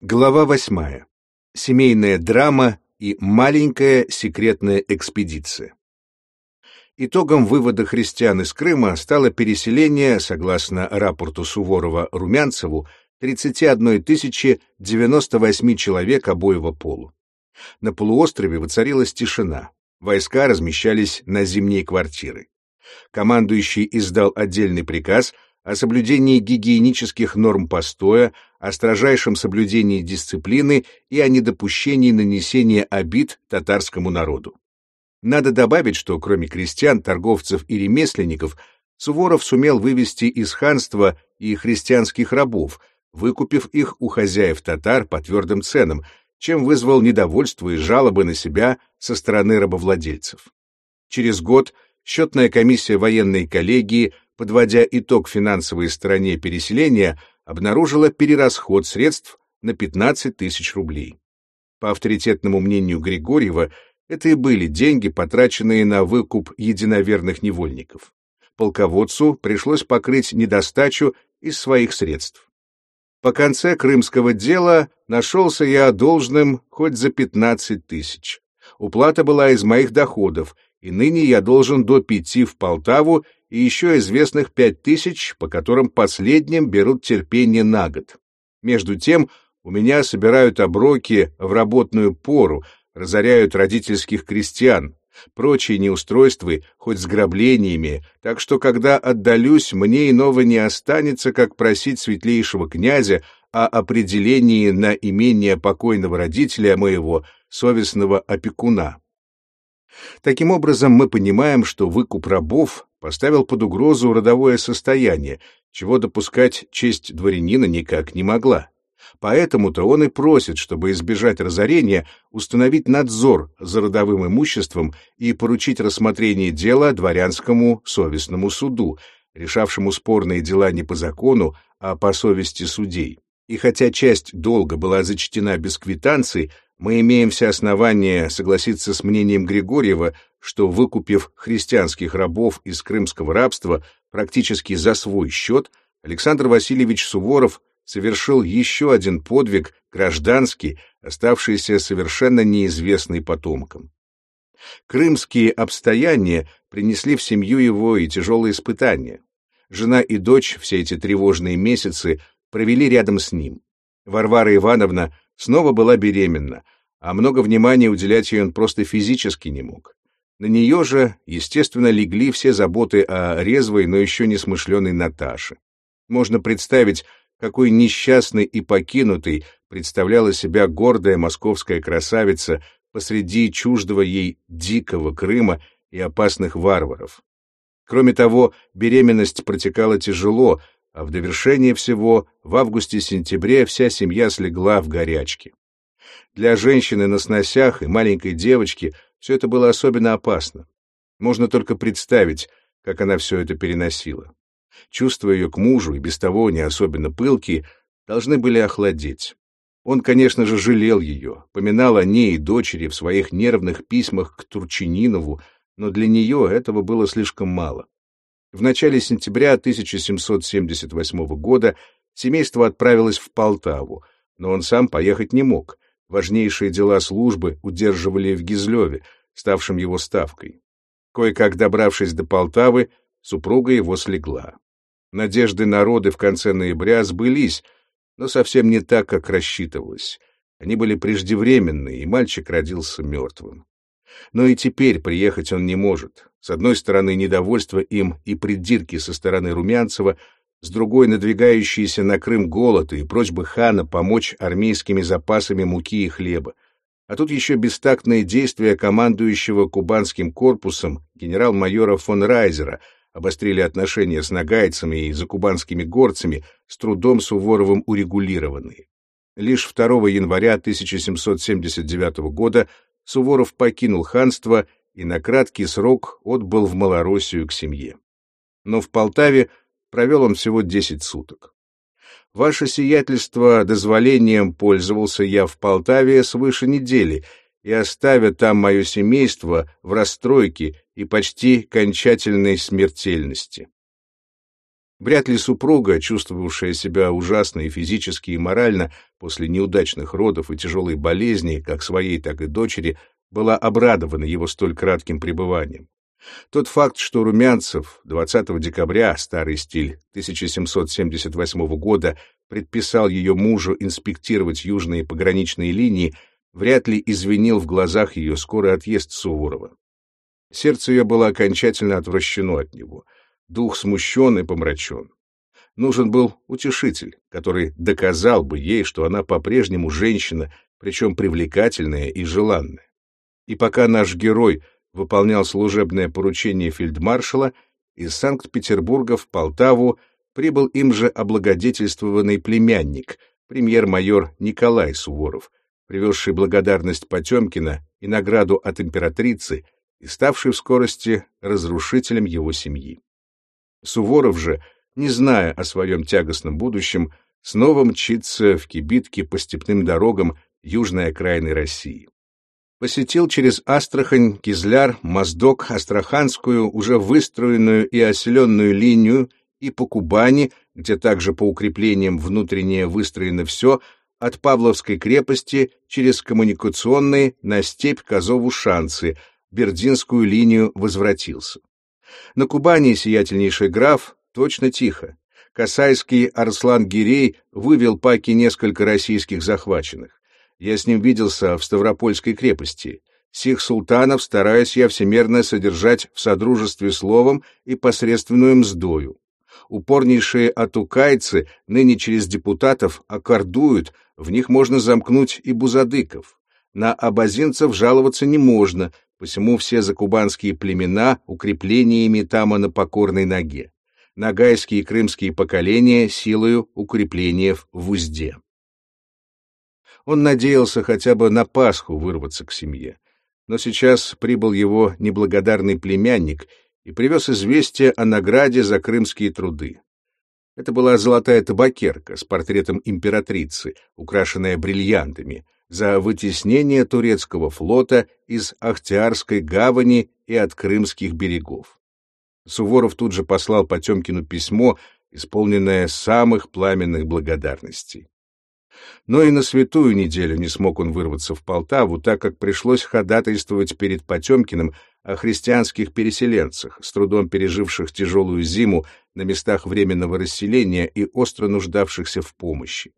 Глава восьмая. Семейная драма и маленькая секретная экспедиция. Итогом вывода христиан из Крыма стало переселение, согласно рапорту Суворова-Румянцеву, 31 098 человек обоего полу. На полуострове воцарилась тишина. Войска размещались на зимние квартиры. Командующий издал отдельный приказ — о соблюдении гигиенических норм постоя, о строжайшем соблюдении дисциплины и о недопущении нанесения обид татарскому народу. Надо добавить, что кроме крестьян, торговцев и ремесленников, Суворов сумел вывести из ханства и христианских рабов, выкупив их у хозяев татар по твердым ценам, чем вызвал недовольство и жалобы на себя со стороны рабовладельцев. Через год счетная комиссия военной коллегии подводя итог финансовой стороне переселения, обнаружила перерасход средств на 15 тысяч рублей. По авторитетному мнению Григорьева, это и были деньги, потраченные на выкуп единоверных невольников. Полководцу пришлось покрыть недостачу из своих средств. По конце крымского дела нашелся я должным хоть за 15 тысяч. Уплата была из моих доходов, и ныне я должен до пяти в Полтаву и еще известных пять тысяч, по которым последним берут терпение на год. Между тем, у меня собирают оброки в работную пору, разоряют родительских крестьян, прочие неустройства, хоть с граблениями, так что, когда отдалюсь, мне иного не останется, как просить светлейшего князя о определении на имение покойного родителя моего, совестного опекуна. Таким образом, мы понимаем, что выкуп рабов поставил под угрозу родовое состояние, чего допускать честь дворянина никак не могла. Поэтому-то он и просит, чтобы избежать разорения, установить надзор за родовым имуществом и поручить рассмотрение дела дворянскому совестному суду, решавшему спорные дела не по закону, а по совести судей. И хотя часть долга была зачтена без квитанций, мы имеем все основания согласиться с мнением Григорьева, что, выкупив христианских рабов из крымского рабства практически за свой счет, Александр Васильевич Суворов совершил еще один подвиг гражданский, оставшийся совершенно неизвестный потомкам. Крымские обстояния принесли в семью его и тяжелые испытания. Жена и дочь все эти тревожные месяцы провели рядом с ним. Варвара Ивановна снова была беременна, а много внимания уделять ей он просто физически не мог. На нее же, естественно, легли все заботы о резвой, но еще не смышленой Наташе. Можно представить, какой несчастной и покинутой представляла себя гордая московская красавица посреди чуждого ей дикого Крыма и опасных варваров. Кроме того, беременность протекала тяжело, а в довершение всего в августе-сентябре вся семья слегла в горячке. Для женщины на сносях и маленькой девочки все это было особенно опасно. Можно только представить, как она все это переносила. Чувства ее к мужу, и без того не особенно пылкие, должны были охладеть. Он, конечно же, жалел ее, поминал о ней и дочери в своих нервных письмах к Турчининову, но для нее этого было слишком мало. В начале сентября 1778 года семейство отправилось в Полтаву, но он сам поехать не мог. Важнейшие дела службы удерживали в Гизлеве, ставшем его ставкой. Кое-как добравшись до Полтавы, супруга его слегла. Надежды народы в конце ноября сбылись, но совсем не так, как рассчитывалось. Они были преждевременны, и мальчик родился мертвым. Но и теперь приехать он не может. С одной стороны, недовольство им и придирки со стороны Румянцева, с другой — надвигающиеся на Крым голод и просьбы хана помочь армейскими запасами муки и хлеба. А тут еще бестактные действия командующего кубанским корпусом генерал-майора фон Райзера обострили отношения с нагайцами и закубанскими горцами, с трудом Суворовым урегулированные. Лишь 2 января 1779 года Суворов покинул ханство и на краткий срок отбыл в Малороссию к семье. Но в Полтаве провел он всего десять суток. Ваше сиятельство дозволением пользовался я в Полтаве свыше недели, и, оставя там мое семейство в расстройке и почти кончательной смертельности. Вряд ли супруга, чувствовавшая себя ужасно и физически, и морально после неудачных родов и тяжелой болезни, как своей, так и дочери, была обрадована его столь кратким пребыванием. Тот факт, что Румянцев 20 декабря, старый стиль 1778 года, предписал ее мужу инспектировать южные пограничные линии, вряд ли извинил в глазах ее скорый отъезд Суворова. Сердце ее было окончательно отвращено от него — дух смущен и помрачен. Нужен был утешитель, который доказал бы ей, что она по-прежнему женщина, причем привлекательная и желанная. И пока наш герой выполнял служебное поручение фельдмаршала, из Санкт-Петербурга в Полтаву прибыл им же облагодетельствованный племянник, премьер-майор Николай Суворов, привезший благодарность Потемкина и награду от императрицы и ставший в скорости разрушителем его семьи. Суворов же, не зная о своем тягостном будущем, снова мчится в кибитке по степным дорогам южной окраины России. Посетил через Астрахань, Кизляр, Моздок, Астраханскую, уже выстроенную и оселенную линию, и по Кубани, где также по укреплениям внутреннее выстроено все, от Павловской крепости через коммуникационные на степь Козову-Шанцы, Бердинскую линию возвратился. На Кубани сиятельнейший граф точно тихо. Касайский Арслан Гирей вывел паки несколько российских захваченных. Я с ним виделся в Ставропольской крепости. Сих султанов стараюсь я всемерно содержать в содружестве словом и посредственную мздою. Упорнейшие атукайцы ныне через депутатов окордуют, в них можно замкнуть и бузадыков. На абазинцев жаловаться не можно, посему все закубанские племена укреплениями тама на покорной ноге, нагайские и крымские поколения силою укрепления в узде. Он надеялся хотя бы на Пасху вырваться к семье, но сейчас прибыл его неблагодарный племянник и привез известие о награде за крымские труды. Это была золотая табакерка с портретом императрицы, украшенная бриллиантами — за вытеснение турецкого флота из Ахтиарской гавани и от крымских берегов. Суворов тут же послал Потемкину письмо, исполненное самых пламенных благодарностей. Но и на святую неделю не смог он вырваться в Полтаву, так как пришлось ходатайствовать перед Потемкиным о христианских переселенцах, с трудом переживших тяжелую зиму на местах временного расселения и остро нуждавшихся в помощи.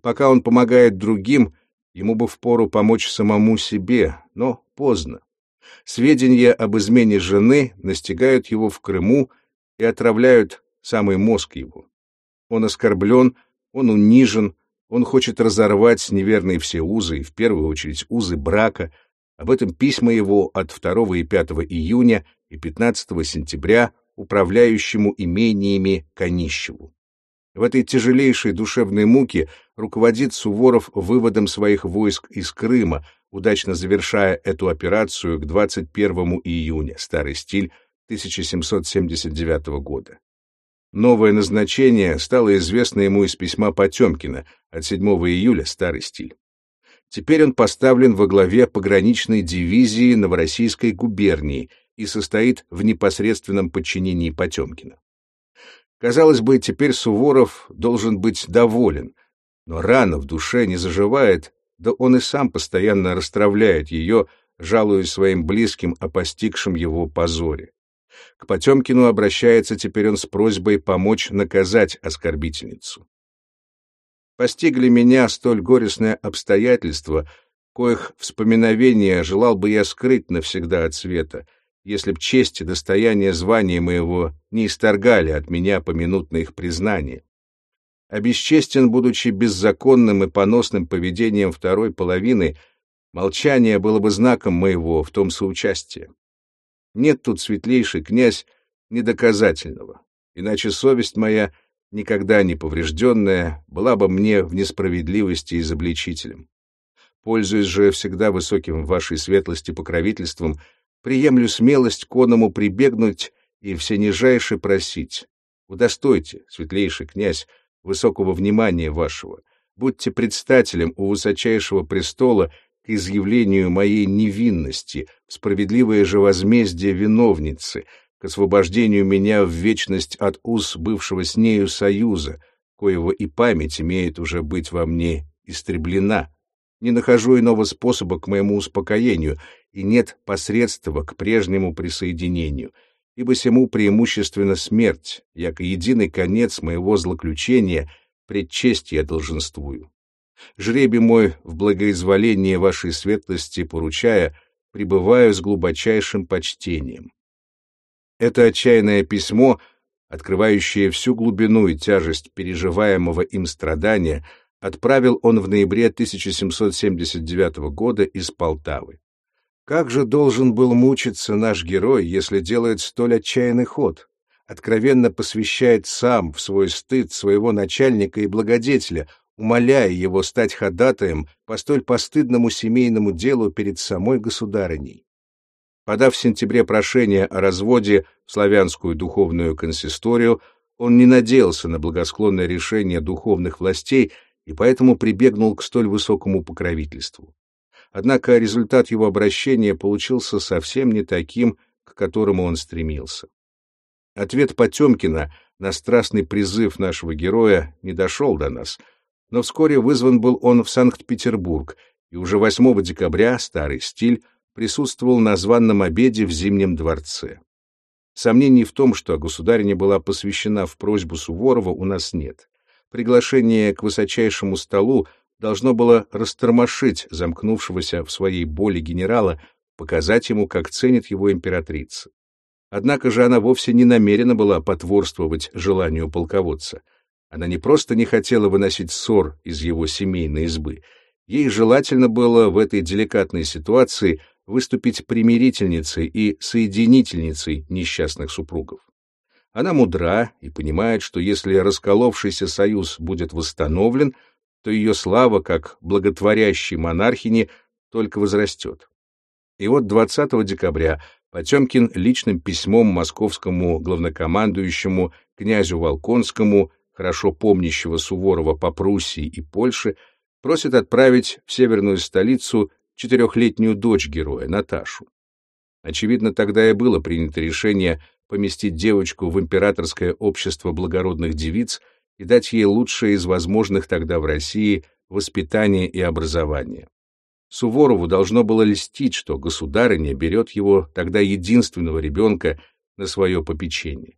Пока он помогает другим, Ему бы впору помочь самому себе, но поздно. Сведения об измене жены настигают его в Крыму и отравляют самый мозг его. Он оскорблен, он унижен, он хочет разорвать неверные все узы, и в первую очередь узы брака. Об этом письма его от 2 и 5 июня и 15 сентября управляющему имениями Конищеву. В этой тяжелейшей душевной муке руководит Суворов выводом своих войск из Крыма, удачно завершая эту операцию к 21 июня, старый стиль 1779 года. Новое назначение стало известно ему из письма Потемкина от 7 июля, старый стиль. Теперь он поставлен во главе пограничной дивизии Новороссийской губернии и состоит в непосредственном подчинении Потемкина. Казалось бы, теперь Суворов должен быть доволен, но рана в душе не заживает, да он и сам постоянно расстравляет ее, жалуясь своим близким о постигшем его позоре. К Потемкину обращается теперь он с просьбой помочь наказать оскорбительницу. Постигли меня столь горестное обстоятельство, коих вспоминовения желал бы я скрыть навсегда от света — если б честь и достояние звания моего не исторгали от меня поминутно их признание. Обесчестен, будучи беззаконным и поносным поведением второй половины, молчание было бы знаком моего в том соучастия. Нет тут, светлейший князь, недоказательного, иначе совесть моя, никогда не поврежденная, была бы мне в несправедливости изобличителем. Пользуясь же всегда высоким вашей светлости покровительством, приемлю смелость к прибегнуть и всенижайше просить. Удостойте, светлейший князь, высокого внимания вашего, будьте предстателем у высочайшего престола к изъявлению моей невинности, справедливое же возмездие виновницы, к освобождению меня в вечность от уз бывшего с нею союза, коего и память имеет уже быть во мне истреблена. Не нахожу иного способа к моему успокоению, и нет посредства к прежнему присоединению, ибо сему преимущественно смерть, яко единый конец моего злоключения, предчесть я долженствую. Жребий мой в благоизволении вашей светлости поручая, пребываю с глубочайшим почтением. Это отчаянное письмо, открывающее всю глубину и тяжесть переживаемого им страдания, отправил он в ноябре 1779 года из Полтавы. Как же должен был мучиться наш герой, если делает столь отчаянный ход? Откровенно посвящает сам в свой стыд своего начальника и благодетеля, умоляя его стать ходатаем по столь постыдному семейному делу перед самой государыней. Подав в сентябре прошение о разводе в славянскую духовную консисторию, он не надеялся на благосклонное решение духовных властей и поэтому прибегнул к столь высокому покровительству. Однако результат его обращения получился совсем не таким, к которому он стремился. Ответ Потемкина на страстный призыв нашего героя не дошел до нас, но вскоре вызван был он в Санкт-Петербург, и уже 8 декабря старый стиль присутствовал на званном обеде в Зимнем дворце. Сомнений в том, что государиня была посвящена в просьбу Суворова, у нас нет. Приглашение к высочайшему столу должно было растормошить замкнувшегося в своей боли генерала, показать ему, как ценит его императрица. Однако же она вовсе не намерена была потворствовать желанию полководца. Она не просто не хотела выносить ссор из его семейной избы, ей желательно было в этой деликатной ситуации — выступить примирительницей и соединительницей несчастных супругов. Она мудра и понимает, что если расколовшийся союз будет восстановлен, то ее слава как благотворящей монархини только возрастет. И вот 20 декабря Потемкин личным письмом московскому главнокомандующему князю Волконскому, хорошо помнящего Суворова по Пруссии и Польше, просит отправить в северную столицу четырехлетнюю дочь героя, Наташу. Очевидно, тогда и было принято решение поместить девочку в императорское общество благородных девиц и дать ей лучшее из возможных тогда в России воспитание и образование. Суворову должно было льстить, что государыня берет его, тогда единственного ребенка, на свое попечение.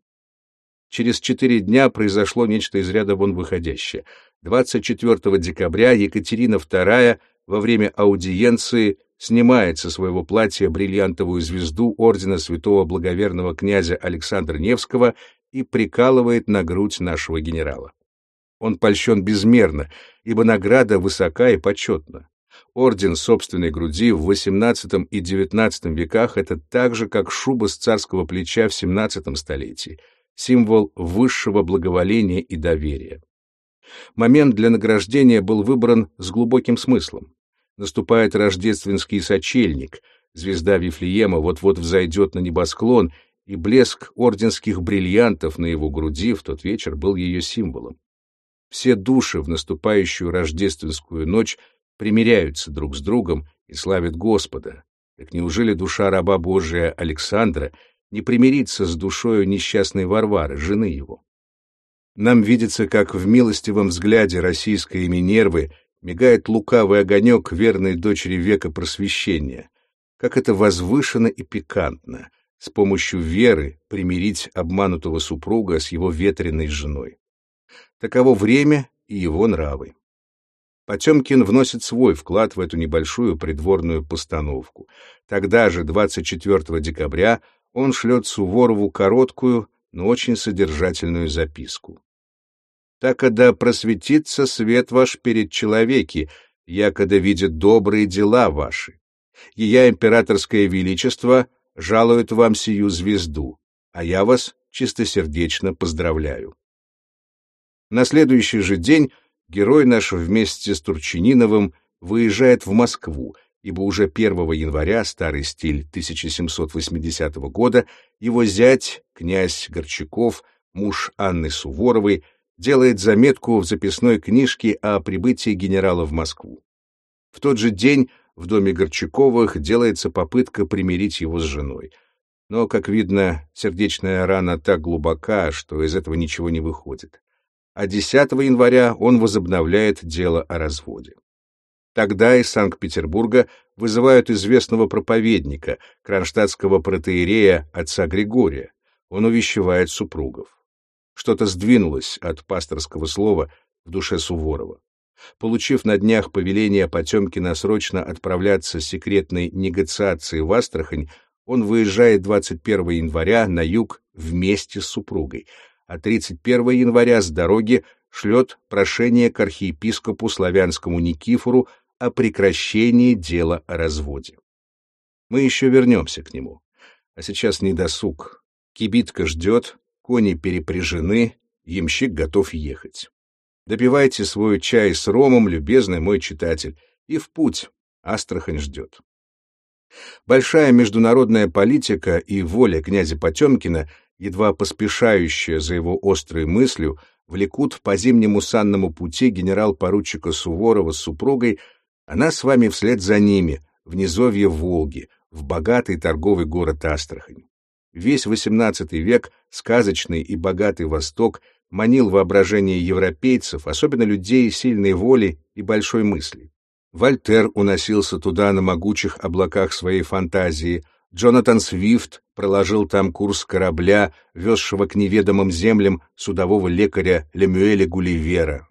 Через четыре дня произошло нечто из ряда вон выходящее. 24 декабря Екатерина II во время аудиенции снимает со своего платья бриллиантовую звезду ордена святого благоверного князя Александра Невского и прикалывает на грудь нашего генерала. Он польщен безмерно, ибо награда высока и почетна. Орден собственной груди в XVIII и XIX веках — это так же, как шуба с царского плеча в XVII столетии, символ высшего благоволения и доверия. Момент для награждения был выбран с глубоким смыслом наступает рождественский сочельник, звезда Вифлеема вот-вот взойдет на небосклон, и блеск орденских бриллиантов на его груди в тот вечер был ее символом. Все души в наступающую рождественскую ночь примиряются друг с другом и славят Господа. Так неужели душа раба Божия Александра не примирится с душою несчастной Варвары, жены его? Нам видится, как в милостивом взгляде российской Минервы мигает лукавый огонек верной дочери века просвещения. Как это возвышенно и пикантно с помощью веры примирить обманутого супруга с его ветреной женой. Таково время и его нравы. Потемкин вносит свой вклад в эту небольшую придворную постановку. Тогда же, 24 декабря, он шлет Суворову короткую, но очень содержательную записку так да просветится свет ваш перед человеки, якода видят добрые дела ваши. Ея императорское величество жалует вам сию звезду, а я вас чистосердечно поздравляю. На следующий же день герой наш вместе с Турчининовым выезжает в Москву, ибо уже 1 января, старый стиль 1780 года, его зять, князь Горчаков, муж Анны Суворовой, делает заметку в записной книжке о прибытии генерала в Москву. В тот же день в доме Горчаковых делается попытка примирить его с женой. Но, как видно, сердечная рана так глубока, что из этого ничего не выходит. А 10 января он возобновляет дело о разводе. Тогда из Санкт-Петербурга вызывают известного проповедника, кронштадтского протеерея отца Григория. Он увещевает супругов. Что-то сдвинулось от пасторского слова в душе Суворова. Получив на днях повеление Потемкина срочно отправляться с секретной негациацией в Астрахань, он выезжает 21 января на юг вместе с супругой, а 31 января с дороги шлет прошение к архиепископу славянскому Никифору о прекращении дела о разводе. Мы еще вернемся к нему. А сейчас не досуг. Кибитка ждет, кони перепряжены, ямщик готов ехать. Допивайте свой чай с ромом, любезный мой читатель, и в путь. Астрахань ждет. Большая международная политика и воля князя Потемкина, едва поспешающая за его острой мыслью, влекут по зимнему санному пути генерал-поручика Суворова с супругой она с вами вслед за ними, в низовье Волги, в богатый торговый город Астрахань. Весь XVIII век, сказочный и богатый Восток, манил воображение европейцев, особенно людей сильной воли и большой мысли. Вольтер уносился туда на могучих облаках своей фантазии, Джонатан Свифт проложил там курс корабля, везшего к неведомым землям судового лекаря Лемюэля Гулливера.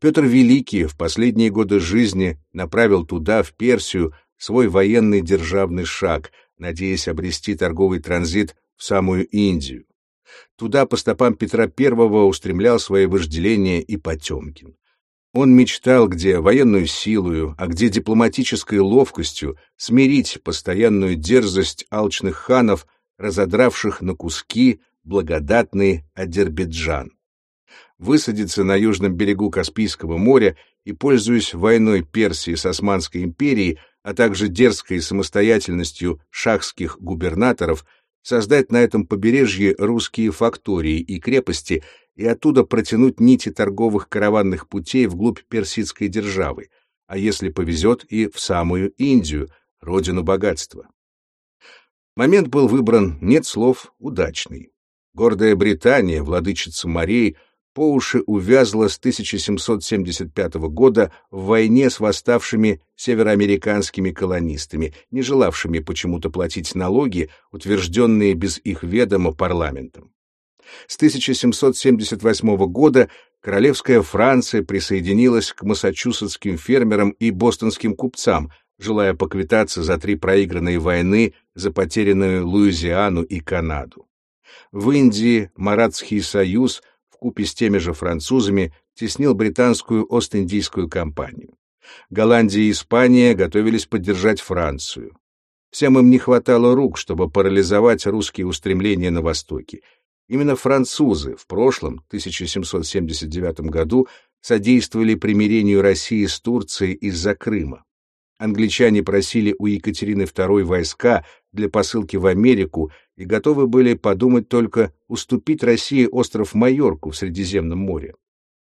Петр Великий в последние годы жизни направил туда, в Персию, свой военный державный шаг, надеясь обрести торговый транзит в самую Индию. Туда по стопам Петра I устремлял свои вожделения и Потемкин. Он мечтал, где военную силою, а где дипломатической ловкостью смирить постоянную дерзость алчных ханов, разодравших на куски благодатный Адербиджан высадиться на южном берегу Каспийского моря и, пользуясь войной Персии с Османской империей, а также дерзкой самостоятельностью шахских губернаторов, создать на этом побережье русские фактории и крепости и оттуда протянуть нити торговых караванных путей вглубь персидской державы, а если повезет и в самую Индию, родину богатства. Момент был выбран, нет слов, удачный. Гордая Британия, владычица морей, по уши увязла с 1775 года в войне с восставшими североамериканскими колонистами, не желавшими почему-то платить налоги, утвержденные без их ведома парламентом. С 1778 года королевская Франция присоединилась к массачусетским фермерам и бостонским купцам, желая поквитаться за три проигранные войны за потерянную Луизиану и Канаду. В Индии Маратский союз – вкупе с теми же французами теснил британскую Ост-Индийскую компанию. Голландия и Испания готовились поддержать Францию. Всем им не хватало рук, чтобы парализовать русские устремления на Востоке. Именно французы в прошлом, 1779 году, содействовали примирению России с Турцией из-за Крыма. Англичане просили у Екатерины II войска для посылки в Америку и готовы были подумать только уступить России остров Майорку в Средиземном море.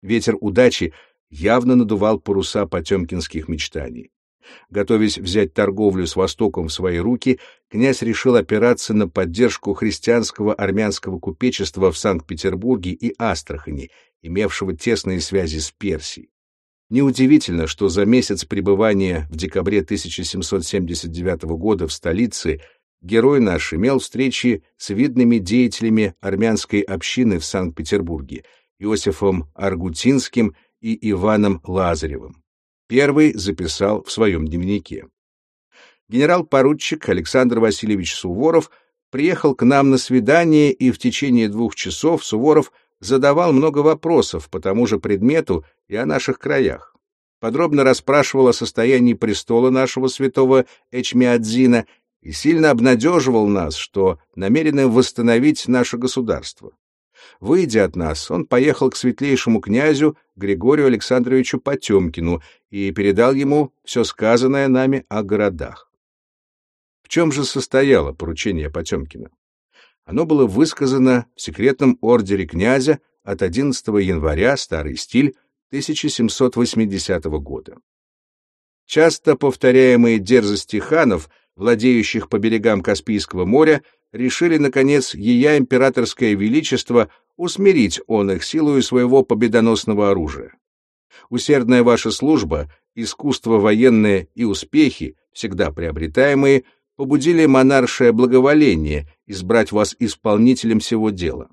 Ветер удачи явно надувал паруса потемкинских мечтаний. Готовясь взять торговлю с Востоком в свои руки, князь решил опираться на поддержку христианского армянского купечества в Санкт-Петербурге и Астрахани, имевшего тесные связи с Персией. Неудивительно, что за месяц пребывания в декабре 1779 года в столице герой наш имел встречи с видными деятелями армянской общины в Санкт-Петербурге Иосифом Аргутинским и Иваном Лазаревым. Первый записал в своем дневнике. Генерал-поручик Александр Васильевич Суворов приехал к нам на свидание, и в течение двух часов Суворов задавал много вопросов по тому же предмету и о наших краях. Подробно расспрашивал о состоянии престола нашего святого Эчмиадзина и сильно обнадеживал нас, что намерены восстановить наше государство. Выйдя от нас, он поехал к светлейшему князю Григорию Александровичу Потемкину и передал ему все сказанное нами о городах. В чем же состояло поручение Потемкина? Оно было высказано в секретном ордере князя от 11 января, старый стиль, 1780 года. Часто повторяемые дерзости ханов, владеющих по берегам Каспийского моря, решили, наконец, ея императорское величество усмирить он их силою своего победоносного оружия. Усердная ваша служба, искусство военное и успехи, всегда приобретаемые, побудили монаршее благоволение избрать вас исполнителем всего дела.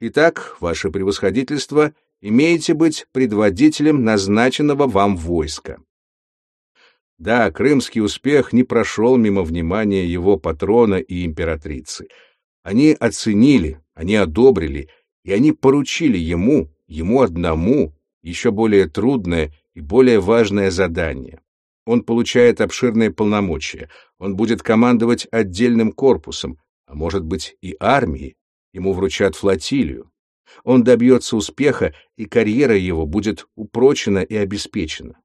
Итак, ваше превосходительство, имеете быть предводителем назначенного вам войска. Да, крымский успех не прошел мимо внимания его патрона и императрицы. Они оценили, они одобрили, и они поручили ему, ему одному, еще более трудное и более важное задание. Он получает обширные полномочия, он будет командовать отдельным корпусом, а может быть и армией, ему вручат флотилию. Он добьется успеха, и карьера его будет упрочена и обеспечена.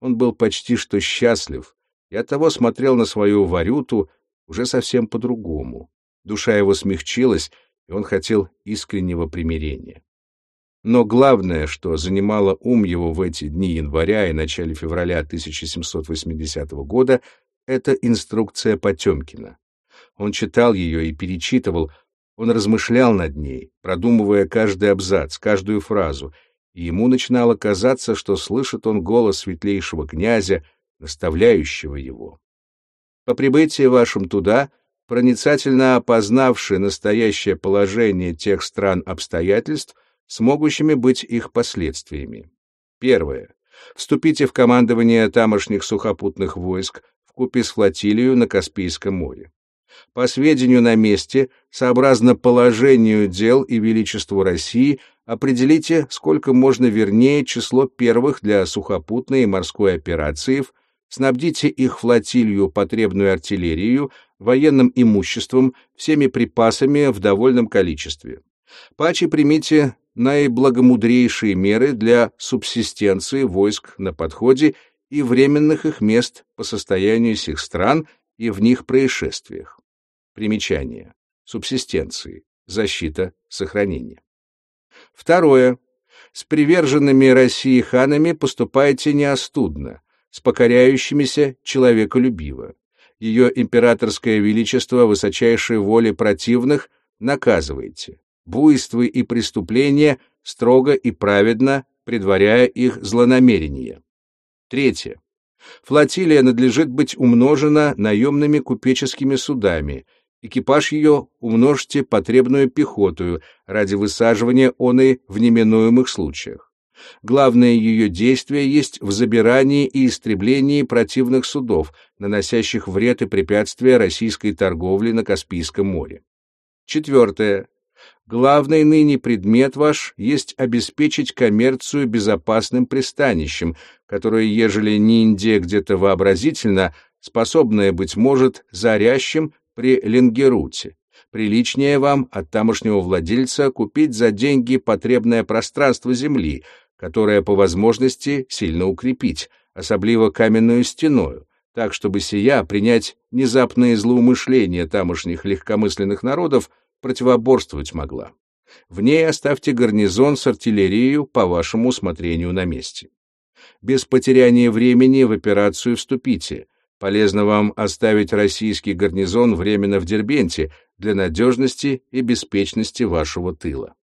Он был почти что счастлив, и оттого смотрел на свою варюту уже совсем по-другому. Душа его смягчилась, и он хотел искреннего примирения. Но главное, что занимало ум его в эти дни января и начале февраля 1780 года, это инструкция Потемкина. Он читал ее и перечитывал, он размышлял над ней, продумывая каждый абзац, каждую фразу, и ему начинало казаться, что слышит он голос светлейшего князя, наставляющего его. По прибытии вашим туда, проницательно опознавши настоящее положение тех стран обстоятельств, с могущими быть их последствиями. Первое. Вступите в командование тамошних сухопутных войск в купе с флотилию на Каспийском море. По сведению на месте, сообразно положению дел и величеству России, определите, сколько можно вернее число первых для сухопутной и морской операций, снабдите их флотилию потребную артиллерию, военным имуществом, всеми припасами в довольном количестве. Паче примите наиблагомудрейшие меры для субсистенции войск на подходе и временных их мест по состоянию сих стран и в них происшествиях. Примечание. Субсистенции. Защита, сохранение. Второе. С приверженными России ханами поступайте неостудно, с покоряющимися человеколюбиво. Ее императорское величество высочайшей воли противных наказывайте. Буйствы и преступления строго и праведно, предваряя их злонамерение. Третье. Флотилия надлежит быть умножена наемными купеческими судами, экипаж ее умножьте потребную пехотою ради высаживания оной в неминуемых случаях. Главное ее действие есть в забирании и истреблении противных судов, наносящих вред и препятствия российской торговле на Каспийском море. Четвертое. Главный ныне предмет ваш есть обеспечить коммерцию безопасным пристанищем, которое, ежели не Индия где-то вообразительно, способное, быть может, зарящим при Ленгеруте. Приличнее вам от тамошнего владельца купить за деньги потребное пространство земли, которое по возможности сильно укрепить, особливо каменную стеною, так чтобы сия принять внезапные злоумышления тамошних легкомысленных народов противоборствовать могла. В ней оставьте гарнизон с артиллерией по вашему усмотрению на месте. Без потеряния времени в операцию вступите. Полезно вам оставить российский гарнизон временно в Дербенте для надежности и беспечности вашего тыла.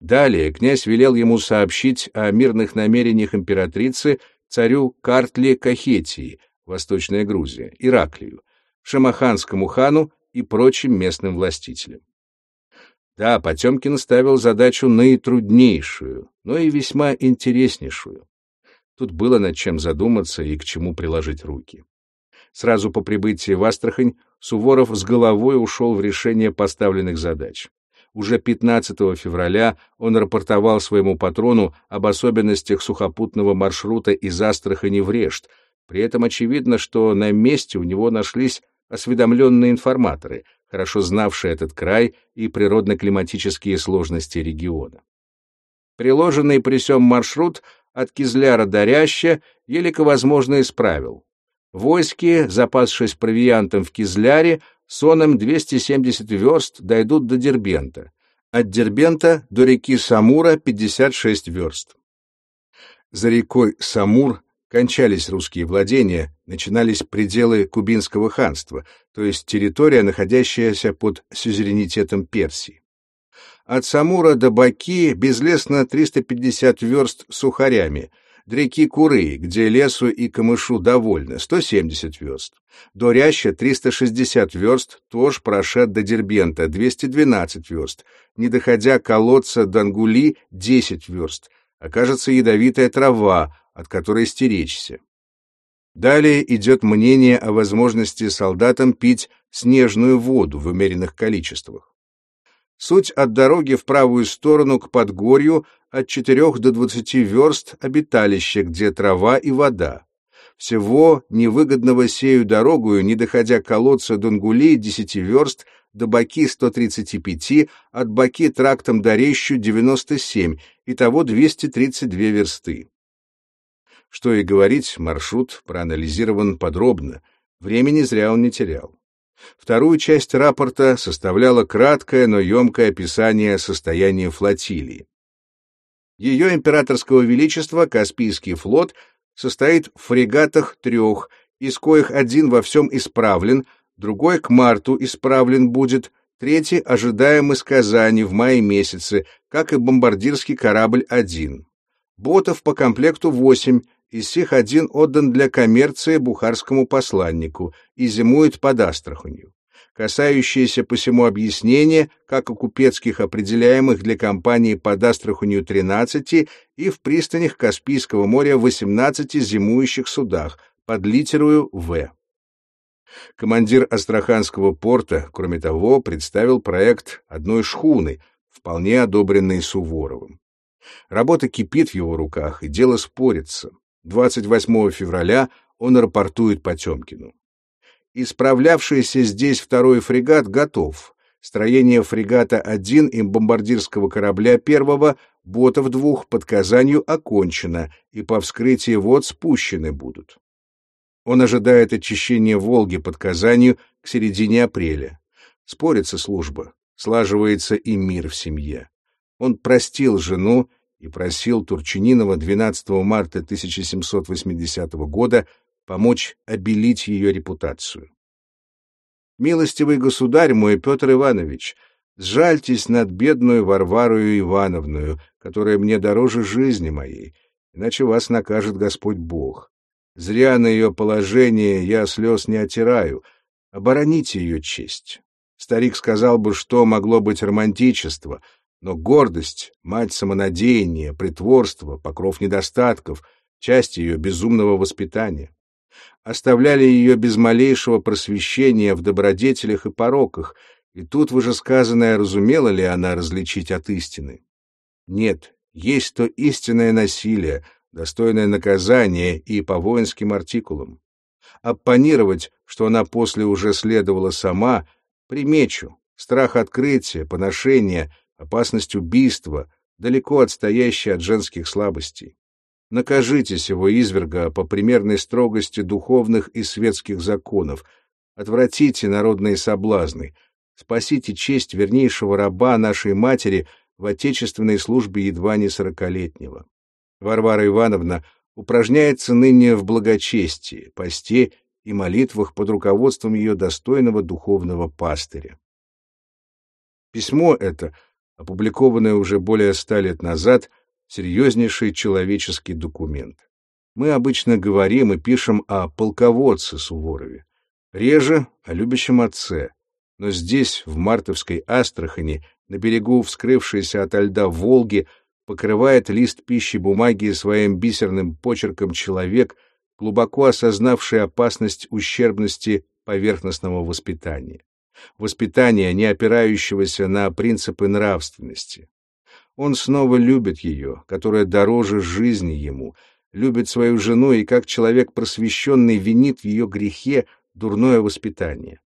Далее князь велел ему сообщить о мирных намерениях императрицы царю Картле Кахетии, Восточная Грузия, Ираклию, Шамаханскому хану и прочим местным властителям. Да, Потемкин ставил задачу наитруднейшую, но и весьма интереснейшую. Тут было над чем задуматься и к чему приложить руки. Сразу по прибытии в Астрахань Суворов с головой ушел в решение поставленных задач. Уже 15 февраля он рапортовал своему патрону об особенностях сухопутного маршрута из Астрахани в Решт. При этом очевидно, что на месте у него нашлись осведомленные информаторы, хорошо знавшие этот край и природно-климатические сложности региона. Приложенный при сём маршрут от Кизляра до Ряща елико возможно исправил. Войски, запасшись провиантом в Кизляре, соном 270 верст дойдут до Дербента. От Дербента до реки Самура 56 верст. За рекой Самур кончались русские владения, начинались пределы Кубинского ханства, то есть территория, находящаяся под сюзеренитетом Персии. От Самура до Баки безлесно 350 верст сухарями, до реки Куры, где лесу и камышу довольно, 170 верст. До Ряща 360 верст, тоже прошед до Дербента, 212 верст. Не доходя колодца Дангули, 10 верст. Окажется ядовитая трава, от которой стеречься. Далее идет мнение о возможности солдатам пить снежную воду в умеренных количествах. Суть от дороги в правую сторону к Подгорью от 4 до 20 верст обиталище, где трава и вода. Всего невыгодного сею дорогую, не доходя колодца Донгули 10 верст, до Баки 135, от Баки трактом до Рещу 97, итого 232 версты. Что и говорить, маршрут проанализирован подробно, времени зря он не терял. Вторую часть рапорта составляло краткое, но емкое описание состояния флотилии. Ее императорского величества Каспийский флот состоит в фрегатах трех, из коих один во всем исправлен, другой к марту исправлен будет, третий ожидаем из Казани в мае месяце, как и бомбардирский корабль один. Ботов по комплекту восемь, из сих один отдан для коммерции бухарскому посланнику и зимует под Астраханью. Касающиеся посему объяснения, как у купецких определяемых для компании под Астраханью 13 и в пристанях Каспийского моря 18 зимующих судах под литерою «В». Командир Астраханского порта, кроме того, представил проект одной шхуны, вполне одобренный Суворовым. Работа кипит в его руках, и дело спорится. 28 февраля он рапортует Потемкину. Исправлявшийся здесь второй фрегат готов. Строение фрегата 1 и бомбардирского корабля первого, ботов двух под Казанью окончено, и по вскрытии вод спущены будут. Он ожидает очищения Волги под Казанью к середине апреля. Спорится служба, слаживается и мир в семье. Он простил жену и просил Турчининова 12 марта 1780 года помочь обелить ее репутацию. «Милостивый государь мой Петр Иванович, сжальтесь над бедную Варварою Ивановную, которая мне дороже жизни моей, иначе вас накажет Господь Бог. Зря на ее положение я слез не отираю, обороните ее честь». Старик сказал бы, что могло быть романтичество — но гордость, мать самонадеяния, притворство, покров недостатков, часть ее безумного воспитания. Оставляли ее без малейшего просвещения в добродетелях и пороках, и тут вышесказанное разумела ли она различить от истины? Нет, есть то истинное насилие, достойное наказания и по воинским артикулам. Оппонировать, что она после уже следовала сама, примечу, страх открытия, поношения, опасность убийства, далеко отстоящая от женских слабостей. Накажите сего изверга по примерной строгости духовных и светских законов, отвратите народные соблазны, спасите честь вернейшего раба нашей матери в отечественной службе едва не сорокалетнего. Варвара Ивановна упражняется ныне в благочестии, посте и молитвах под руководством ее достойного духовного пастыря. Письмо это — опубликованное уже более ста лет назад, серьезнейший человеческий документ. Мы обычно говорим и пишем о полководце Суворове, реже о любящем отце, но здесь, в мартовской Астрахани, на берегу вскрывшейся ото льда Волги, покрывает лист пищи бумаги своим бисерным почерком человек, глубоко осознавший опасность ущербности поверхностного воспитания воспитания, не опирающегося на принципы нравственности. Он снова любит ее, которая дороже жизни ему, любит свою жену и как человек просвещенный винит в ее грехе дурное воспитание.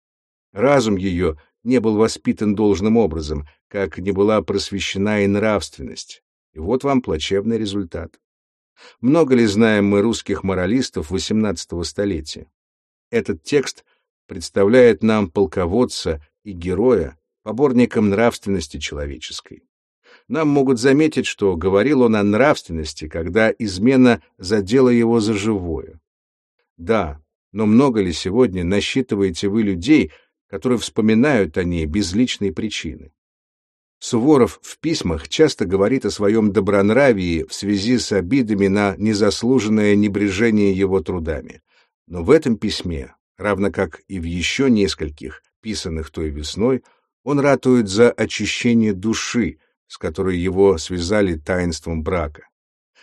Разум ее не был воспитан должным образом, как не была просвещена и нравственность. И вот вам плачевный результат. Много ли знаем мы русских моралистов XVIII столетия? Этот текст представляет нам полководца и героя, поборником нравственности человеческой. Нам могут заметить, что говорил он о нравственности, когда измена задела его за живое. Да, но много ли сегодня насчитываете вы людей, которые вспоминают о ней без личной причины? Суворов в письмах часто говорит о своем добронравии в связи с обидами на незаслуженное небрежение его трудами. Но в этом письме, равно как и в еще нескольких, писанных той весной, он ратует за очищение души, с которой его связали таинством брака,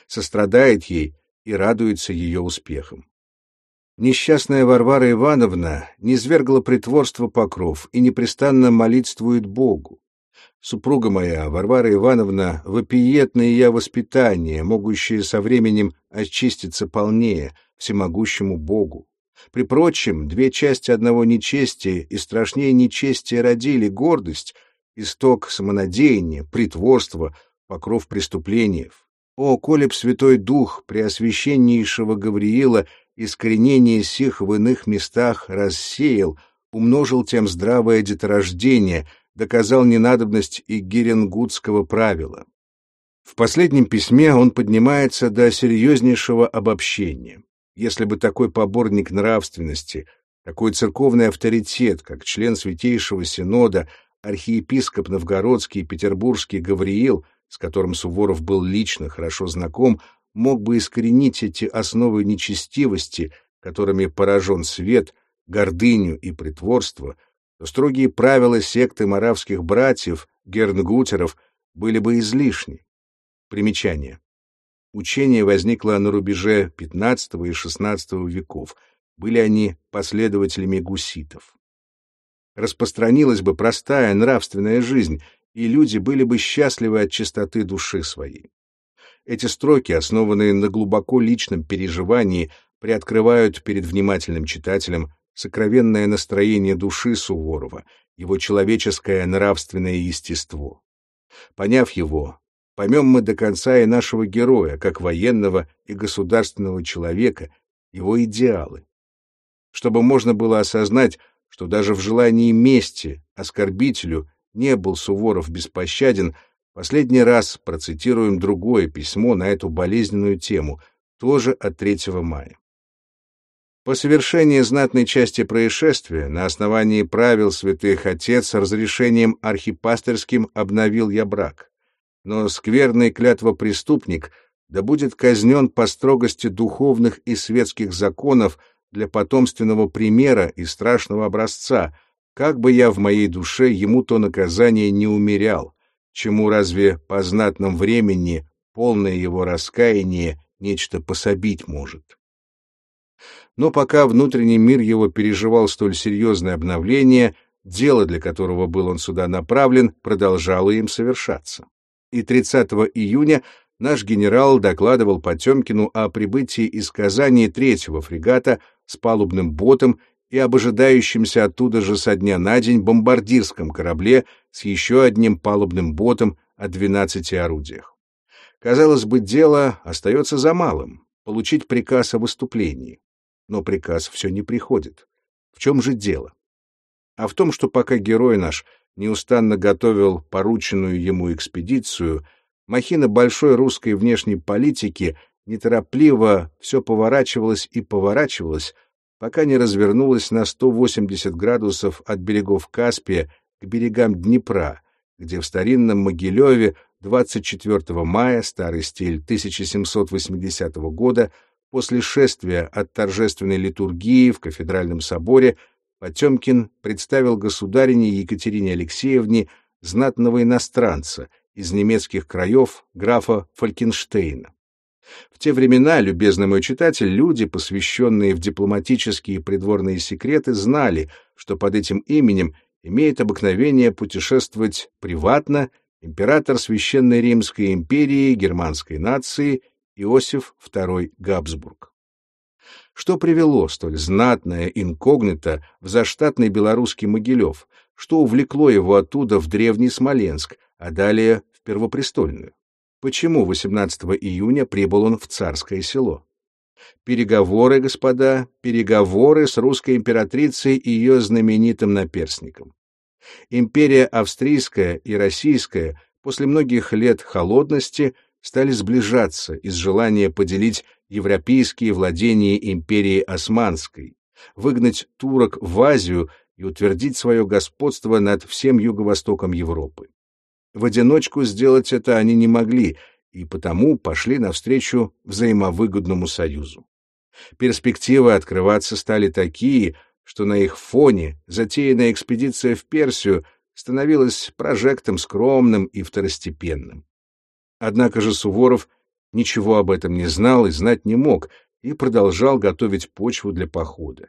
сострадает ей и радуется ее успехам. Несчастная Варвара Ивановна низвергла притворство покров и непрестанно молитствует Богу. Супруга моя, Варвара Ивановна, вопиет на ее воспитание, могущее со временем очиститься полнее, всемогущему Богу. При прочем, две части одного нечестия и страшнее нечестия родили гордость, исток самонадеяния, притворство, покров преступлениев. О, коли Святой Дух Преосвященнейшего Гавриила искоренение сих в иных местах рассеял, умножил тем здравое деторождение — доказал ненадобность и геренгутского правила. В последнем письме он поднимается до серьезнейшего обобщения. Если бы такой поборник нравственности, такой церковный авторитет, как член Святейшего Синода, архиепископ Новгородский и Петербургский Гавриил, с которым Суворов был лично хорошо знаком, мог бы искоренить эти основы нечестивости, которыми поражен свет, гордыню и притворство — то строгие правила секты моравских братьев, гернгутеров, были бы излишни. Примечание. Учение возникло на рубеже XV и XVI веков. Были они последователями гуситов. Распространилась бы простая нравственная жизнь, и люди были бы счастливы от чистоты души своей. Эти строки, основанные на глубоко личном переживании, приоткрывают перед внимательным читателем сокровенное настроение души Суворова, его человеческое нравственное естество. Поняв его, поймем мы до конца и нашего героя, как военного и государственного человека, его идеалы. Чтобы можно было осознать, что даже в желании мести оскорбителю не был Суворов беспощаден, последний раз процитируем другое письмо на эту болезненную тему, тоже от 3 мая. По совершении знатной части происшествия, на основании правил святых отец разрешением архипастерским обновил я брак. Но скверный клятвопреступник да будет казнен по строгости духовных и светских законов для потомственного примера и страшного образца, как бы я в моей душе ему то наказание не умерял, чему разве по знатном времени полное его раскаяние нечто пособить может. Но пока внутренний мир его переживал столь серьезное обновление, дело, для которого был он сюда направлен, продолжало им совершаться. И 30 июня наш генерал докладывал Потемкину о прибытии из Казани третьего фрегата с палубным ботом и об ожидающемся оттуда же со дня на день бомбардирском корабле с еще одним палубным ботом о 12 орудиях. Казалось бы, дело остается за малым — получить приказ о выступлении но приказ все не приходит. В чем же дело? А в том, что пока герой наш неустанно готовил порученную ему экспедицию, махина большой русской внешней политики неторопливо все поворачивалась и поворачивалась, пока не развернулась на 180 градусов от берегов Каспия к берегам Днепра, где в старинном Могилеве 24 мая, старый стиль 1780 года, После шествия от торжественной литургии в кафедральном соборе Потемкин представил государине Екатерине Алексеевне знатного иностранца из немецких краев графа Фалькенштейна. В те времена, любезный мой читатель, люди, посвященные в дипломатические и придворные секреты, знали, что под этим именем имеет обыкновение путешествовать приватно император Священной Римской империи, германской нации Иосиф II Габсбург. Что привело столь знатное инкогнито в заштатный белорусский Могилев, что увлекло его оттуда в древний Смоленск, а далее в Первопрестольную? Почему 18 июня прибыл он в царское село? Переговоры, господа, переговоры с русской императрицей и ее знаменитым наперсником. Империя австрийская и российская после многих лет холодности стали сближаться из желания поделить европейские владения империи Османской, выгнать турок в Азию и утвердить свое господство над всем юго-востоком Европы. В одиночку сделать это они не могли, и потому пошли навстречу взаимовыгодному союзу. Перспективы открываться стали такие, что на их фоне затеянная экспедиция в Персию становилась прожектом скромным и второстепенным. Однако же Суворов ничего об этом не знал и знать не мог, и продолжал готовить почву для похода.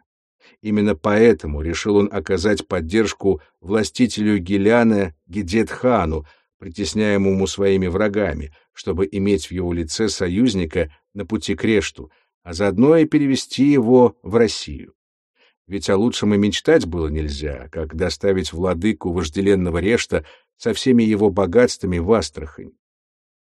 Именно поэтому решил он оказать поддержку властителю Геляна Гедет-хану, притесняемому своими врагами, чтобы иметь в его лице союзника на пути к Решту, а заодно и перевести его в Россию. Ведь о лучшем и мечтать было нельзя, как доставить владыку вожделенного Решта со всеми его богатствами в Астрахань.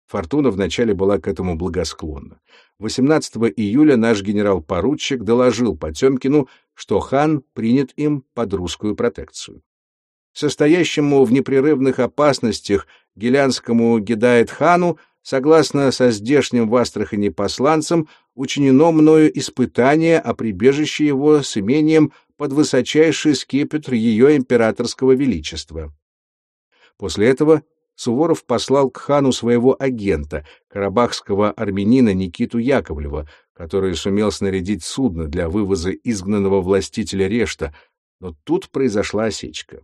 Фортуна вначале была к этому благосклонна. 18 июля наш генерал-поручик доложил Потемкину, что хан принят им под русскую протекцию. Состоящему в непрерывных опасностях гелянскому Гедает-хану, согласно со здешним в Астрахани посланцам, учинено мною испытание о прибежище его с имением под высочайший скипетр ее императорского величества. После этого Суворов послал к хану своего агента, карабахского армянина Никиту Яковлева, который сумел снарядить судно для вывоза изгнанного властителя Решта, но тут произошла осечка.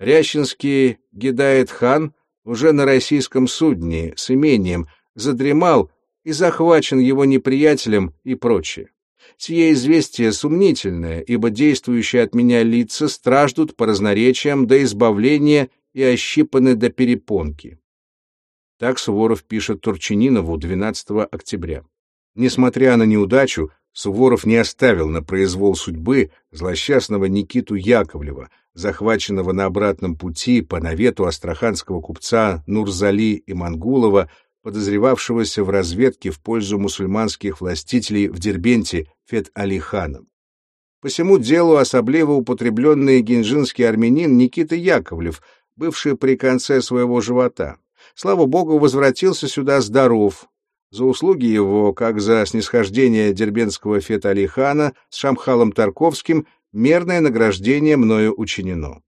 Рящинский Гедает-хан уже на российском судне с имением задремал и захвачен его неприятелем и прочее. Сие известие сумнительное, ибо действующие от меня лица страждут по разноречиям до избавления и ощипаны до перепонки. Так Суворов пишет Турчининову 12 октября. Несмотря на неудачу, Суворов не оставил на произвол судьбы злосчастного Никиту Яковлева, захваченного на обратном пути по навету астраханского купца Нурзали и Мангулова, подозревавшегося в разведке в пользу мусульманских властителей в Дербенте Фет-Али-ханом. По всему делу особливо употребленный генжинский армянин Никита Яковлев — бывший при конце своего живота. Слава богу, возвратился сюда здоров. За услуги его, как за снисхождение дербенского феталихана с Шамхалом Тарковским, мерное награждение мною учинено.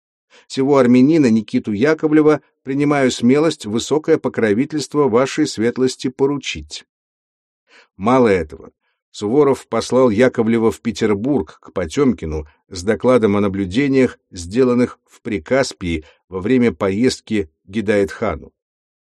Всего армянина Никиту Яковлева принимаю смелость высокое покровительство вашей светлости поручить. Мало этого, Суворов послал Яковлева в Петербург к Потемкину с докладом о наблюдениях, сделанных в Прикаспии во время поездки Гидаетхану.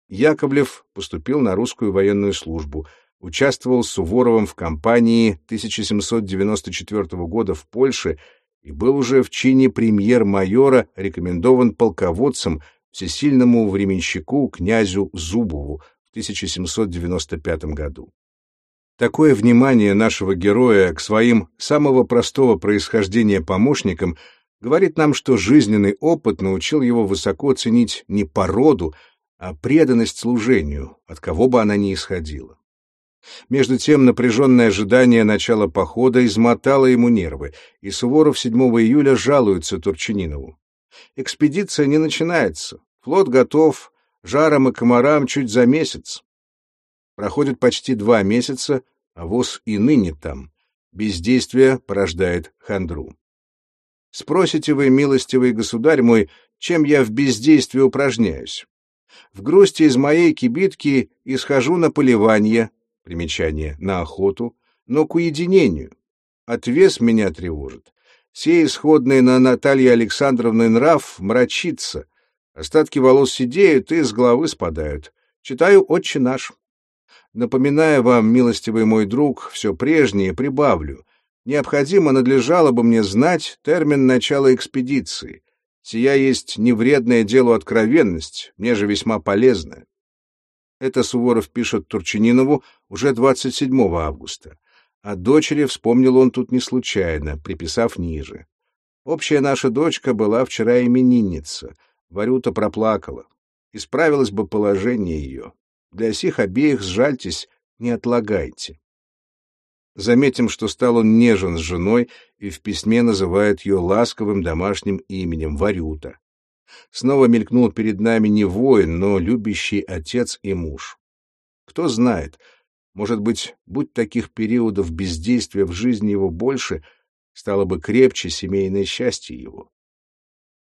Яковлев поступил на русскую военную службу, участвовал с Суворовым в кампании 1794 года в Польше и был уже в чине премьер-майора рекомендован полководцем всесильному временщику князю Зубову в 1795 году. Такое внимание нашего героя к своим самого простого происхождения помощникам говорит нам, что жизненный опыт научил его высоко ценить не породу, а преданность служению, от кого бы она ни исходила. Между тем напряженное ожидание начала похода измотало ему нервы, и Суворов 7 июля жалуется Турчининову. Экспедиция не начинается, флот готов, жаром и комарам чуть за месяц. Проходит почти два месяца, а воз и ныне там. Бездействие порождает хандру. Спросите вы, милостивый государь мой, чем я в бездействии упражняюсь? В грусти из моей кибитки исхожу на поливание, примечание, на охоту, но к уединению. Отвес меня тревожит. Сей исходный на Наталье Александровны нрав мрачится. Остатки волос сидеют и с головы спадают. Читаю «Отче наш». Напоминая вам, милостивый мой друг, все прежнее, прибавлю. Необходимо надлежало бы мне знать термин начала экспедиции. Сия есть невредное делу откровенность, мне же весьма полезная. Это Суворов пишет Турчининову уже 27 августа. О дочери вспомнил он тут не случайно, приписав ниже. Общая наша дочка была вчера именинница. Варюта проплакала. Исправилось бы положение ее. Для сих обеих сжальтесь, не отлагайте. Заметим, что стал он нежен с женой и в письме называет ее ласковым домашним именем Варюта. Снова мелькнул перед нами не воин, но любящий отец и муж. Кто знает, может быть, будь таких периодов бездействия в жизни его больше, стало бы крепче семейное счастье его.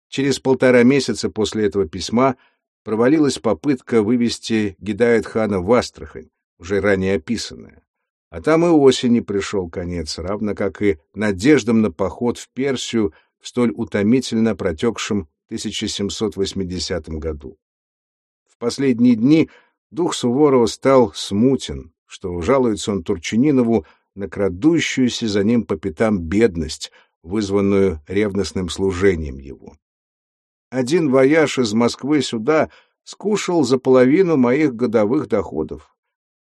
Через полтора месяца после этого письма провалилась попытка вывести Гидает-хана в Астрахань, уже ранее описанная. А там и осени пришел конец, равно как и надеждам на поход в Персию в столь утомительно протекшем 1780 году. В последние дни дух Суворова стал смутен, что жалуется он Турчининову на крадущуюся за ним по пятам бедность, вызванную ревностным служением его. Один вояж из Москвы сюда скушал за половину моих годовых доходов.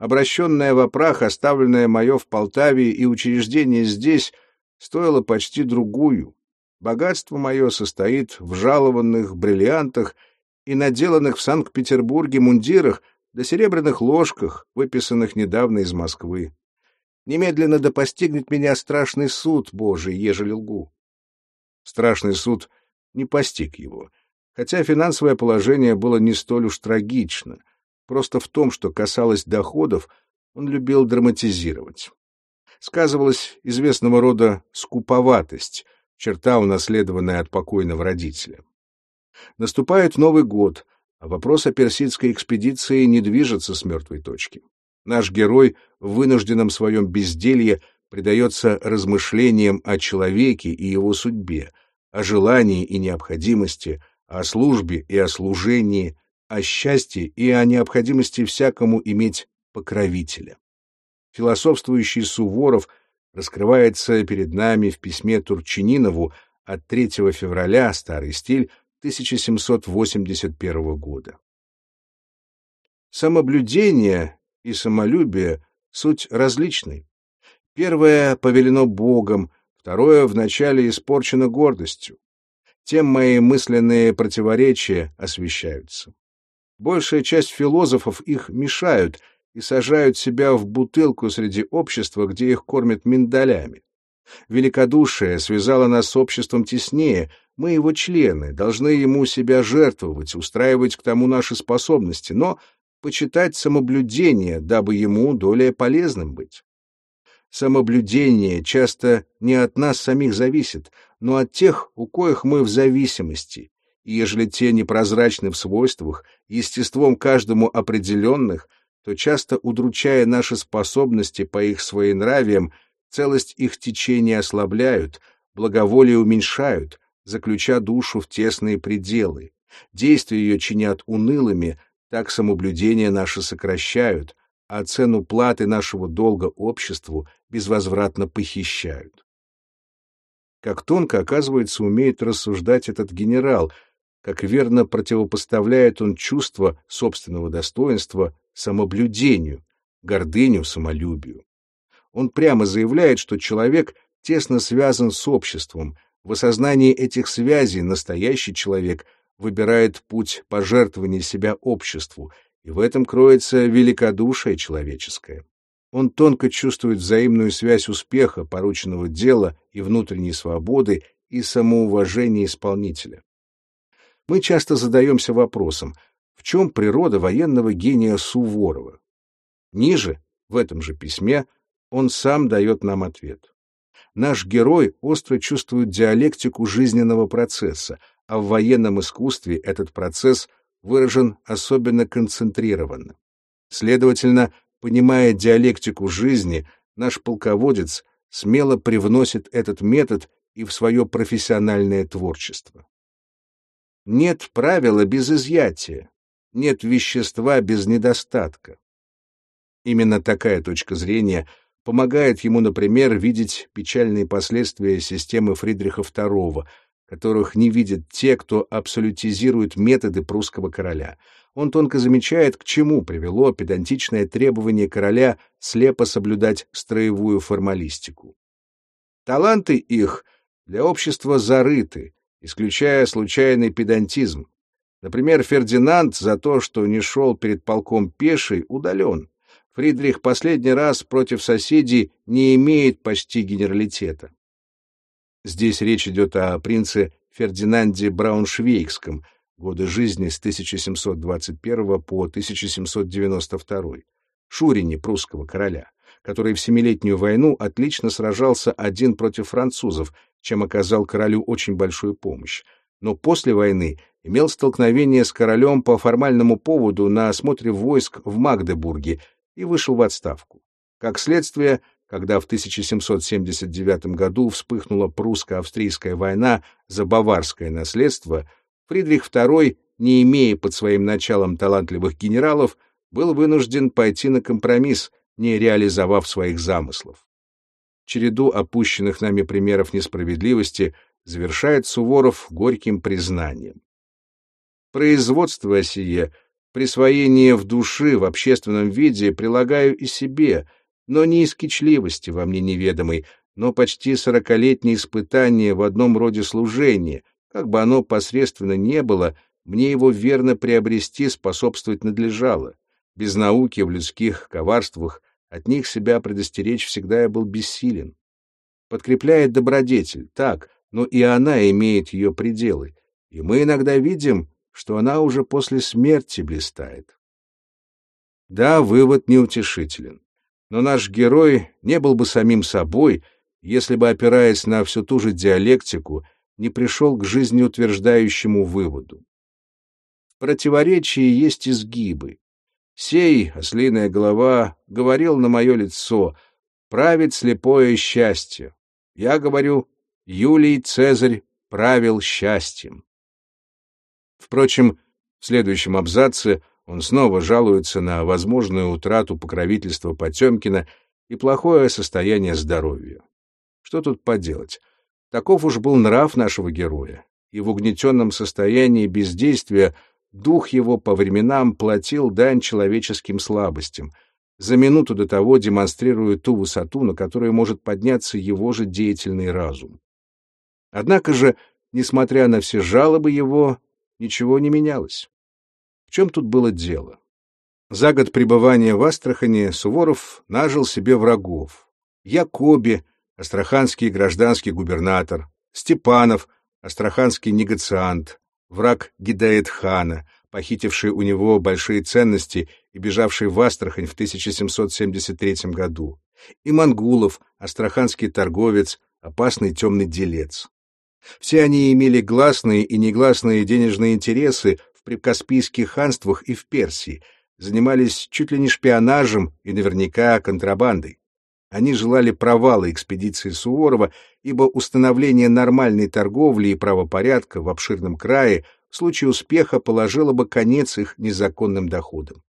Обращенное в прах, оставленное мое в Полтаве и учреждение здесь, стоило почти другую. Богатство мое состоит в жалованных бриллиантах и наделанных в Санкт-Петербурге мундирах да серебряных ложках, выписанных недавно из Москвы. Немедленно да постигнет меня страшный суд Божий, ежели лгу. Страшный суд не постиг его, хотя финансовое положение было не столь уж трагично — Просто в том, что касалось доходов, он любил драматизировать. Сказывалась известного рода скуповатость, черта, унаследованная от покойного родителя. Наступает Новый год, а вопрос о персидской экспедиции не движется с мертвой точки. Наш герой в вынужденном своем безделье предается размышлениям о человеке и его судьбе, о желании и необходимости, о службе и о служении, о счастье и о необходимости всякому иметь покровителя. Философствующий Суворов раскрывается перед нами в письме Турчининову от 3 февраля, старый стиль, 1781 года. Самоблюдение и самолюбие — суть различны. Первое повелено Богом, второе вначале испорчено гордостью. Тем мои мысленные противоречия освещаются. Большая часть философов их мешают и сажают себя в бутылку среди общества, где их кормят миндалями. Великодушие связало нас с обществом теснее, мы его члены, должны ему себя жертвовать, устраивать к тому наши способности, но почитать самоблюдение, дабы ему долее полезным быть. Самоблюдение часто не от нас самих зависит, но от тех, у коих мы в зависимости, и ежели те непрозрачны в свойствах, естеством каждому определенных, то часто удручая наши способности по их своенравиям, целость их течения ослабляют, благоволие уменьшают, заключа душу в тесные пределы. Действия ее чинят унылыми, так самоблюдения наши сокращают, а цену платы нашего долга обществу безвозвратно похищают. Как тонко, оказывается, умеет рассуждать этот генерал — как верно противопоставляет он чувство собственного достоинства самоблюдению, гордыню самолюбию. Он прямо заявляет, что человек тесно связан с обществом, в осознании этих связей настоящий человек выбирает путь пожертвования себя обществу, и в этом кроется великодушие человеческое. Он тонко чувствует взаимную связь успеха порученного дела и внутренней свободы и самоуважения исполнителя мы часто задаемся вопросом, в чем природа военного гения Суворова? Ниже, в этом же письме, он сам дает нам ответ. Наш герой остро чувствует диалектику жизненного процесса, а в военном искусстве этот процесс выражен особенно концентрированно. Следовательно, понимая диалектику жизни, наш полководец смело привносит этот метод и в свое профессиональное творчество. Нет правила без изъятия, нет вещества без недостатка. Именно такая точка зрения помогает ему, например, видеть печальные последствия системы Фридриха II, которых не видят те, кто абсолютизирует методы прусского короля. Он тонко замечает, к чему привело педантичное требование короля слепо соблюдать строевую формалистику. Таланты их для общества зарыты, исключая случайный педантизм. Например, Фердинанд за то, что не шел перед полком пеший, удален. Фридрих последний раз против соседей не имеет почти генералитета. Здесь речь идет о принце Фердинанде Брауншвейгском, годы жизни с 1721 по 1792, Шурине прусского короля, который в Семилетнюю войну отлично сражался один против французов, чем оказал королю очень большую помощь, но после войны имел столкновение с королем по формальному поводу на осмотре войск в Магдебурге и вышел в отставку. Как следствие, когда в 1779 году вспыхнула прусско-австрийская война за баварское наследство, Фридрих II, не имея под своим началом талантливых генералов, был вынужден пойти на компромисс, не реализовав своих замыслов. Череду опущенных нами примеров несправедливости завершает Суворов горьким признанием. Производство сие, присвоение в души в общественном виде прилагаю и себе, но не из кичливости во мне неведомой, но почти сорокалетнее испытание в одном роде служения, как бы оно посредственно не было, мне его верно приобрести способствовать надлежало. Без науки в людских коварствах от них себя предостеречь всегда я был бессилен. Подкрепляет добродетель, так, но и она имеет ее пределы, и мы иногда видим, что она уже после смерти блистает. Да, вывод неутешителен, но наш герой не был бы самим собой, если бы, опираясь на всю ту же диалектику, не пришел к жизнеутверждающему выводу. В противоречии есть изгибы. Сей, ослиная голова, говорил на мое лицо, правит слепое счастье. Я говорю, Юлий Цезарь правил счастьем. Впрочем, в следующем абзаце он снова жалуется на возможную утрату покровительства Потемкина и плохое состояние здоровья. Что тут поделать? Таков уж был нрав нашего героя, и в угнетенном состоянии бездействия дух его по временам платил дань человеческим слабостям, за минуту до того демонстрируя ту высоту, на которую может подняться его же деятельный разум. Однако же, несмотря на все жалобы его, ничего не менялось. В чем тут было дело? За год пребывания в Астрахани Суворов нажил себе врагов. Якоби, астраханский гражданский губернатор, Степанов, астраханский негациант, враг Гидаэт-хана, похитивший у него большие ценности и бежавший в Астрахань в 1773 году, и Мангулов, астраханский торговец, опасный темный делец. Все они имели гласные и негласные денежные интересы в прикаспийских ханствах и в Персии, занимались чуть ли не шпионажем и наверняка контрабандой. Они желали провала экспедиции Суворова, ибо установление нормальной торговли и правопорядка в обширном крае в случае успеха положило бы конец их незаконным доходам.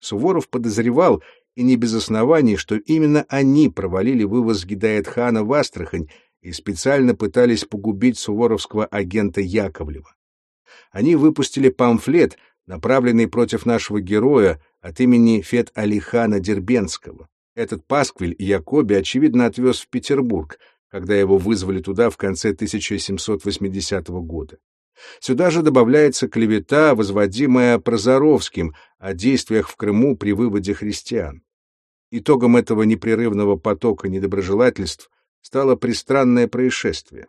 Суворов подозревал, и не без оснований, что именно они провалили вывоз Гидаят-хана в Астрахань и специально пытались погубить суворовского агента Яковлева. Они выпустили памфлет, направленный против нашего героя от имени Фет-Алихана Дербенского. Этот пасквиль Якоби, очевидно, отвез в Петербург, когда его вызвали туда в конце 1780 года. Сюда же добавляется клевета, возводимая Прозоровским о действиях в Крыму при выводе христиан. Итогом этого непрерывного потока недоброжелательств стало пристранное происшествие.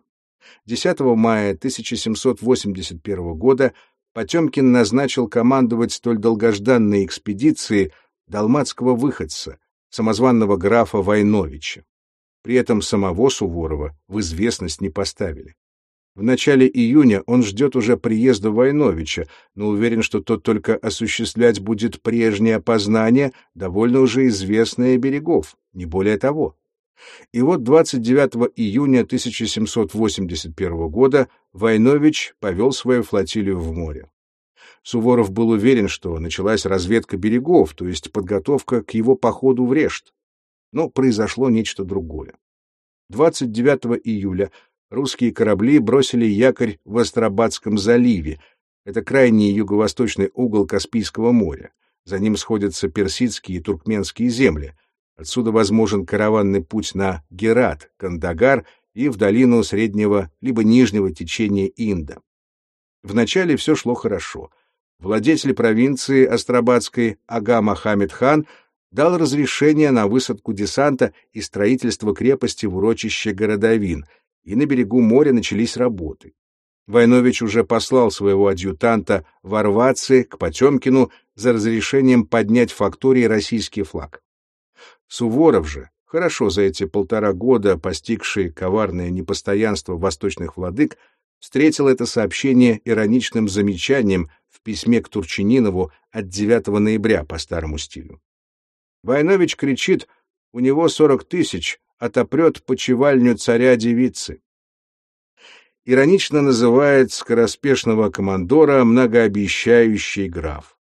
10 мая 1781 года Потемкин назначил командовать столь долгожданной экспедиции далматского выходца, самозванного графа Войновича. При этом самого Суворова в известность не поставили. В начале июня он ждет уже приезда Войновича, но уверен, что тот только осуществлять будет прежнее опознание, довольно уже известное берегов, не более того. И вот 29 июня 1781 года Войнович повел свою флотилию в море. Суворов был уверен, что началась разведка берегов, то есть подготовка к его походу в Решт. Но произошло нечто другое. 29 июля русские корабли бросили якорь в Астрабадском заливе. Это крайний юго-восточный угол Каспийского моря. За ним сходятся персидские и туркменские земли. Отсюда возможен караванный путь на Герат, Кандагар и в долину среднего либо нижнего течения Инда. Вначале все шло хорошо. Владетель провинции Астрабадской Ага Мохаммед хан дал разрешение на высадку десанта и строительство крепости в урочище Городовин, и на берегу моря начались работы. Войнович уже послал своего адъютанта ворваться к Потемкину за разрешением поднять в фактории российский флаг. Суворов же, хорошо за эти полтора года постигший коварное непостоянство восточных владык, встретил это сообщение ироничным замечанием письме к Турчининову от 9 ноября по старому стилю. Войнович кричит, у него 40 тысяч, отопрет почевальню царя-девицы. Иронично называет скороспешного командора многообещающий граф.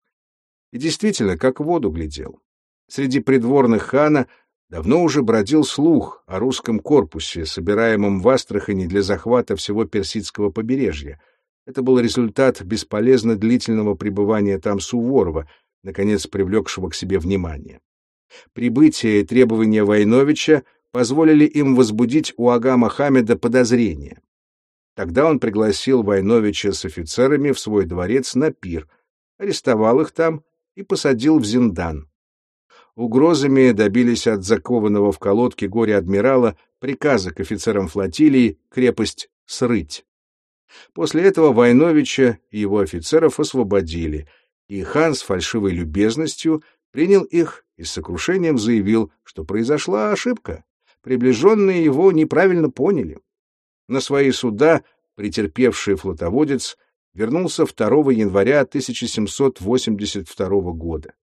И действительно, как в воду глядел. Среди придворных хана давно уже бродил слух о русском корпусе, собираемом в Астрахани для захвата всего персидского побережья. Это был результат бесполезно длительного пребывания там Суворова, наконец привлекшего к себе внимание. Прибытие и требования Войновича позволили им возбудить у Ага Мохаммеда подозрения. Тогда он пригласил Войновича с офицерами в свой дворец на пир, арестовал их там и посадил в Зиндан. Угрозами добились от закованного в колодке горе-адмирала приказа к офицерам флотилии крепость срыть. После этого Войновича и его офицеров освободили, и хан с фальшивой любезностью принял их и с сокрушением заявил, что произошла ошибка приближенные его неправильно поняли. На свои суда претерпевший флотоводец вернулся 2 января 1782 года.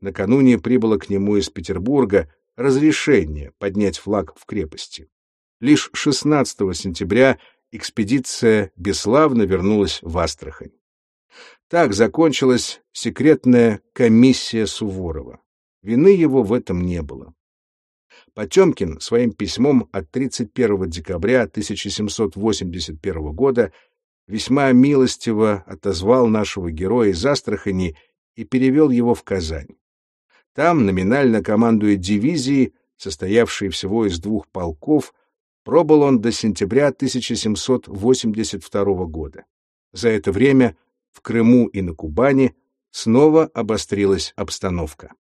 Накануне прибыло к нему из Петербурга разрешение поднять флаг в крепости. Лишь 16 сентября экспедиция бесславно вернулась в Астрахань. Так закончилась секретная комиссия Суворова. Вины его в этом не было. Потемкин своим письмом от 31 декабря 1781 года весьма милостиво отозвал нашего героя из Астрахани и перевел его в Казань. Там, номинально командуя дивизией, состоявшей всего из двух полков, пробыл он до сентября 1782 года. За это время в Крыму и на Кубани снова обострилась обстановка.